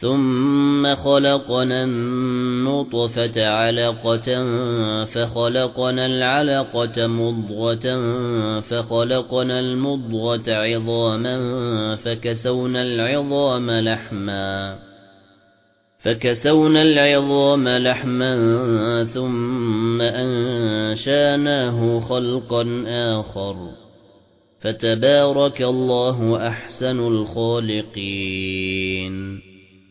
ثُمَّ خَلَقْنَا النُّطْفَةَ عَلَقَةً فَخَلَقْنَا الْعَلَقَةَ مُضْغَةً فَخَلَقْنَا الْمُضْغَةَ عِظَامًا فَكَسَوْنَا الْعِظَامَ لَحْمًا فَكَسَوْنَا الْعِظَامَ لَحْمًا ثُمَّ أَنشَأْنَاهُ خَلْقًا آخَرَ. فَتَبَارَكَ اللَّهُ أَحْسَنُ الْخَالِقِينَ.